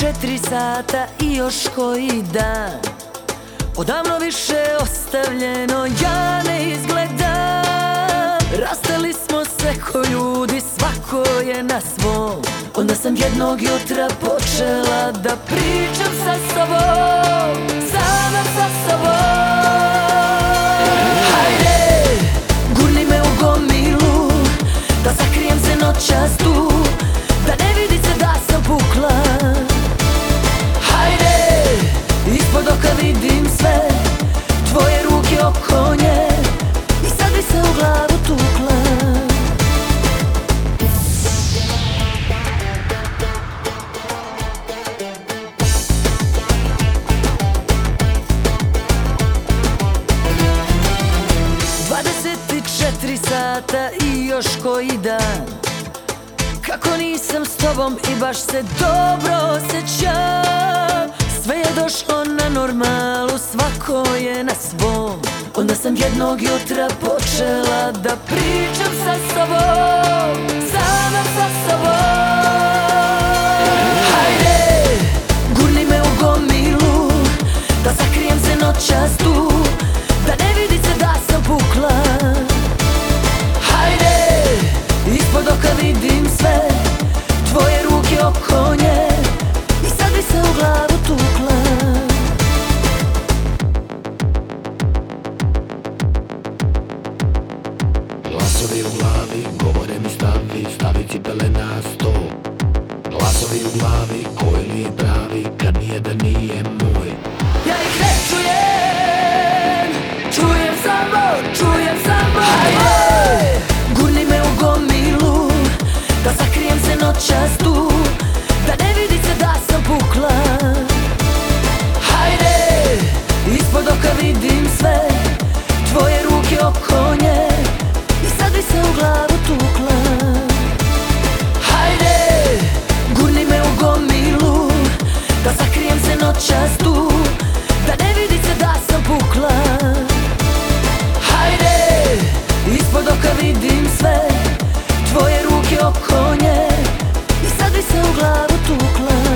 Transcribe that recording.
četiri sata i još koji dan. Odavno više ostavljeno ja ne izgledam. Rastali smo se ko ljudi, svako je na svom. Onda sam jednog jutra počela da pričam sa sobom vidim sve Tvoje ruke oko nje I sad bi se u glavu tukla. Dvadeset četiri sata i još koji dan. Kako nisam s tobom i baš se dobro osjećam Sve je došlo na normalu, svako je na svom. Onda sam jednog jutra počela da pričam sa sobom Sama sa sobom. Hajde, gurni me u gomilu Da zakrijem se noćas tu Da ne vidi se da sam pukla. Hajde, ispod oka vidim sve Tvoje ruke oko Glasovi u glavi, govore mi stavi, stavi cipele na sto. Glasovi u glavi, koji li je pravi, kad nije da nije moj vidim sve Tvoje ruke oko nje. I sad bi se u glavu tukla.